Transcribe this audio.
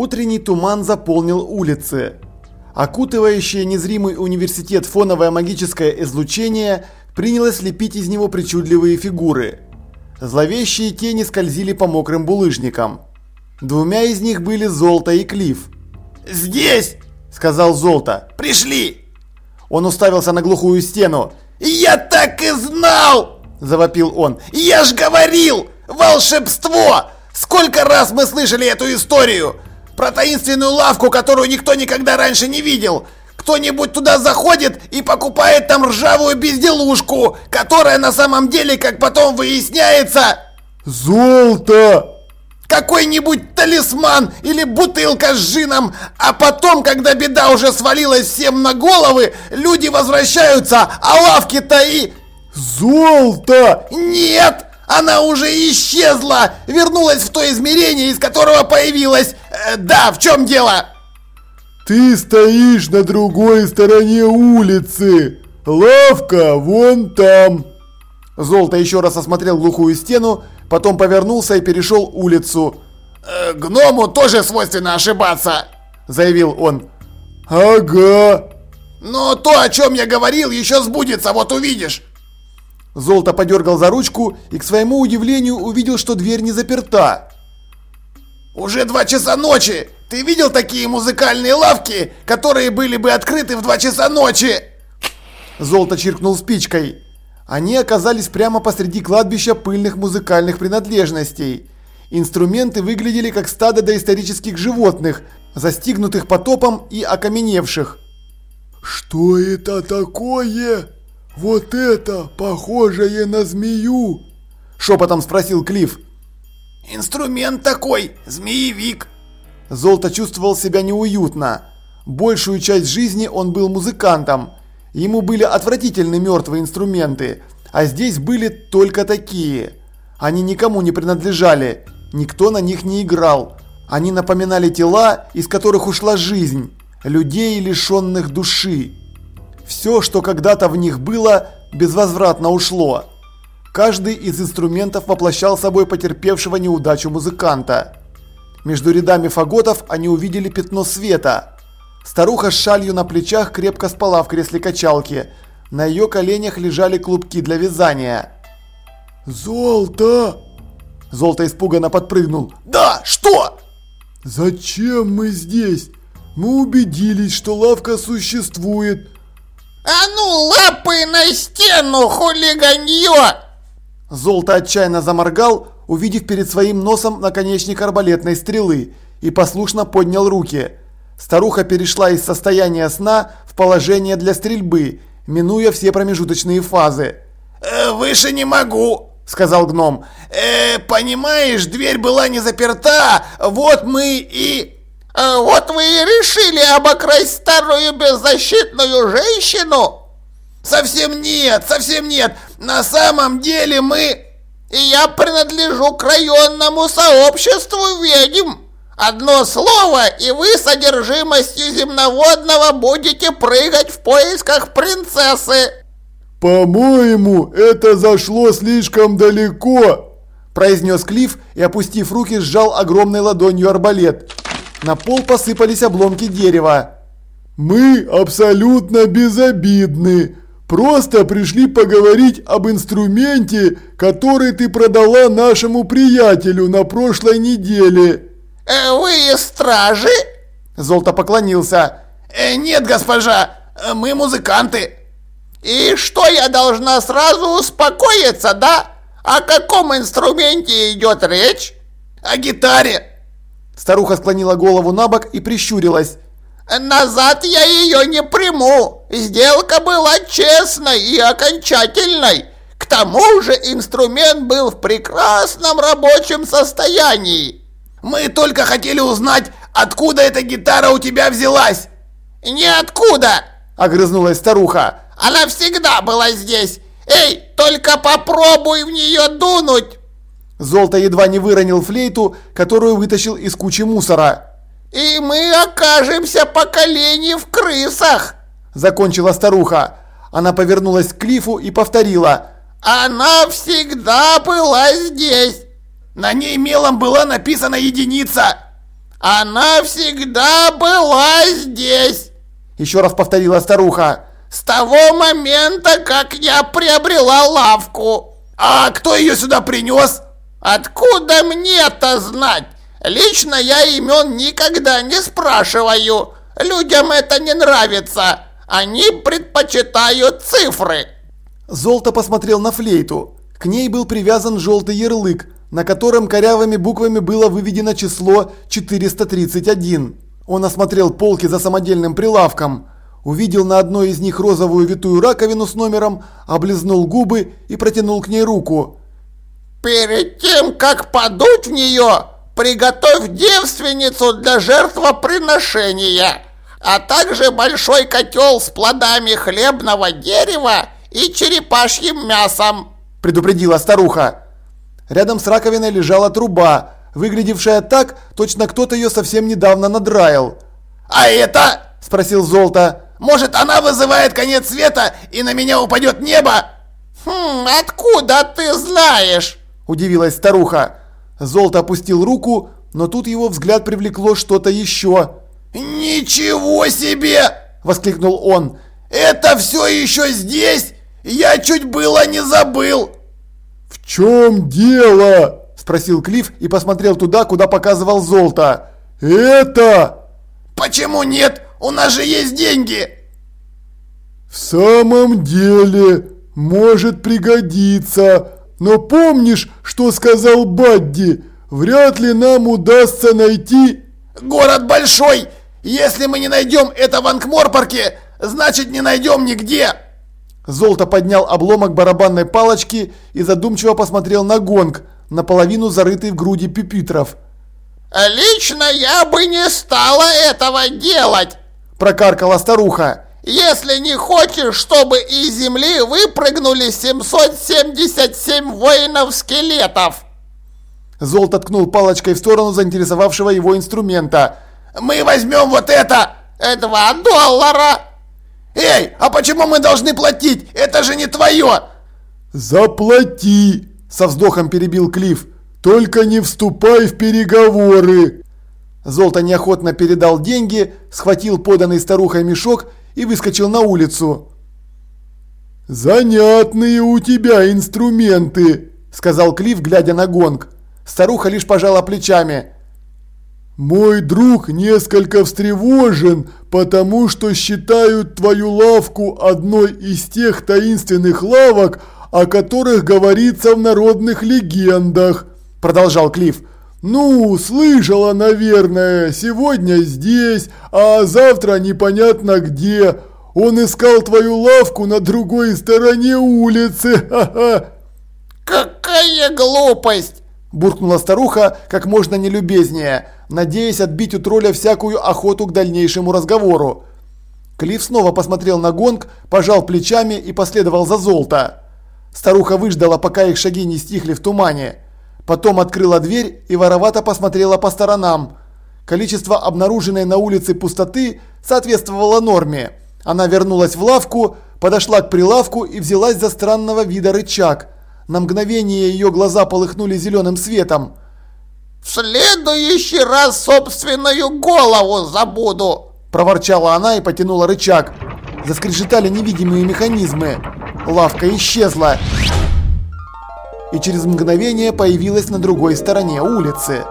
Утренний туман заполнил улицы. Окутывающее незримый университет фоновое магическое излучение принялось лепить из него причудливые фигуры. Зловещие тени скользили по мокрым булыжникам. Двумя из них были Золото и Клифф. «Здесь!» – сказал Золото. «Пришли!» Он уставился на глухую стену. «Я так и знал!» – завопил он. «Я ж говорил! Волшебство! Сколько раз мы слышали эту историю! Про таинственную лавку, которую никто никогда раньше не видел! Кто-нибудь туда заходит и покупает там ржавую безделушку, которая на самом деле, как потом выясняется... Золото! Какой-нибудь талисман или бутылка с джином, а потом, когда беда уже свалилась всем на головы, люди возвращаются, а лавки-то и... Золото! Нет! Она уже исчезла! Вернулась в то измерение, из которого появилась! Э, да, в чем дело? Ты стоишь на другой стороне улицы! Лавка вон там! Золото еще раз осмотрел глухую стену, потом повернулся и перешел улицу. «Э, «Гному тоже свойственно ошибаться!» – заявил он. «Ага!» «Но то, о чем я говорил, еще сбудется, вот увидишь!» Золото подергал за ручку и к своему удивлению увидел, что дверь не заперта. «Уже два часа ночи! Ты видел такие музыкальные лавки, которые были бы открыты в два часа ночи?» Золото чиркнул спичкой. Они оказались прямо посреди кладбища пыльных музыкальных принадлежностей. Инструменты выглядели как стадо доисторических животных, застигнутых потопом и окаменевших. «Что это такое?» «Вот это, похожее на змею!» Шепотом спросил Клифф. «Инструмент такой, змеевик!» Золото чувствовал себя неуютно. Большую часть жизни он был музыкантом. Ему были отвратительны мертвые инструменты, а здесь были только такие. Они никому не принадлежали, никто на них не играл. Они напоминали тела, из которых ушла жизнь, людей, лишенных души. Все, что когда-то в них было, безвозвратно ушло. Каждый из инструментов воплощал собой потерпевшего неудачу музыканта. Между рядами фаготов они увидели пятно света. Старуха с шалью на плечах крепко спала в кресле качалки. На ее коленях лежали клубки для вязания. «Золото!» Золото испуганно подпрыгнул. «Да, что?» «Зачем мы здесь? Мы убедились, что лавка существует. «А ну, лапы на стену, хулиганье!» Золото отчаянно заморгал, увидев перед своим носом наконечник арбалетной стрелы, и послушно поднял руки. Старуха перешла из состояния сна в положение для стрельбы, минуя все промежуточные фазы. «Э, «Выше не могу», — сказал гном. «Э, понимаешь, дверь была не заперта, вот мы и...» А «Вот вы и решили обокрасть старую беззащитную женщину?» «Совсем нет, совсем нет! На самом деле мы...» «Я принадлежу к районному сообществу ведьм!» Одно слово, и вы содержимостью земноводного будете прыгать в поисках принцессы!» «По-моему, это зашло слишком далеко!» произнес Клифф и, опустив руки, сжал огромной ладонью арбалет. На пол посыпались обломки дерева. «Мы абсолютно безобидны. Просто пришли поговорить об инструменте, который ты продала нашему приятелю на прошлой неделе». Э, «Вы стражи?» Золото поклонился. Э, «Нет, госпожа, мы музыканты». «И что, я должна сразу успокоиться, да? О каком инструменте идет речь?» «О гитаре». Старуха склонила голову на бок и прищурилась. «Назад я ее не приму. Сделка была честной и окончательной. К тому же инструмент был в прекрасном рабочем состоянии. Мы только хотели узнать, откуда эта гитара у тебя взялась». «Ниоткуда!» – огрызнулась старуха. «Она всегда была здесь. Эй, только попробуй в нее дунуть!» Золото едва не выронил флейту, которую вытащил из кучи мусора. «И мы окажемся по колени в крысах!» Закончила старуха. Она повернулась к Клифу и повторила. «Она всегда была здесь!» «На ней мелом была написана единица!» Она всегда была здесь. Еще раз повторила старуха. С того момента, как я приобрела лавку. А кто ее сюда принес? Откуда мне-то знать? Лично я имен никогда не спрашиваю. Людям это не нравится. Они предпочитают цифры. Золото посмотрел на флейту. К ней был привязан желтый ярлык, на котором корявыми буквами было выведено число 431. Он осмотрел полки за самодельным прилавком, увидел на одной из них розовую витую раковину с номером, облизнул губы и протянул к ней руку. «Перед тем, как подуть в нее, приготовь девственницу для жертвоприношения, а также большой котел с плодами хлебного дерева и черепашьим мясом», – предупредила старуха. Рядом с раковиной лежала труба, выглядевшая так, точно кто-то ее совсем недавно надраил. «А это?» – спросил Золото. «Может, она вызывает конец света, и на меня упадет небо?» «Хм, откуда ты знаешь?» – удивилась старуха. Золото опустил руку, но тут его взгляд привлекло что-то еще. «Ничего себе!» – воскликнул он. «Это все еще здесь? Я чуть было не забыл!» «В чем дело?» – спросил Клифф и посмотрел туда, куда показывал золото. «Это...» «Почему нет? У нас же есть деньги!» «В самом деле, может пригодиться. Но помнишь, что сказал Бадди? Вряд ли нам удастся найти...» «Город большой! Если мы не найдем это в Анкморпорке, значит не найдем нигде!» Золото поднял обломок барабанной палочки и задумчиво посмотрел на гонг, наполовину зарытый в груди пюпитров. «Лично я бы не стала этого делать!» – прокаркала старуха. «Если не хочешь, чтобы из земли выпрыгнули 777 воинов-скелетов!» Золото ткнул палочкой в сторону заинтересовавшего его инструмента. «Мы возьмем вот это!» «Два доллара!» «Эй, а почему мы должны платить? Это же не твое!» «Заплати!» – со вздохом перебил Клифф. «Только не вступай в переговоры!» Золото неохотно передал деньги, схватил поданный старухой мешок и выскочил на улицу. «Занятные у тебя инструменты!» – сказал Клифф, глядя на гонг. Старуха лишь пожала плечами. «Мой друг несколько встревожен, потому что считают твою лавку одной из тех таинственных лавок, о которых говорится в народных легендах», – продолжал Клифф. «Ну, слышала, наверное, сегодня здесь, а завтра непонятно где. Он искал твою лавку на другой стороне улицы, ха-ха!» «Какая глупость!» – буркнула старуха как можно нелюбезнее – надеясь отбить у тролля всякую охоту к дальнейшему разговору. Клифф снова посмотрел на гонг, пожал плечами и последовал за золото. Старуха выждала, пока их шаги не стихли в тумане. Потом открыла дверь и воровато посмотрела по сторонам. Количество обнаруженной на улице пустоты соответствовало норме. Она вернулась в лавку, подошла к прилавку и взялась за странного вида рычаг. На мгновение ее глаза полыхнули зеленым светом. В следующий раз собственную голову забуду!» Проворчала она и потянула рычаг. Заскрежетали невидимые механизмы. Лавка исчезла. И через мгновение появилась на другой стороне улицы.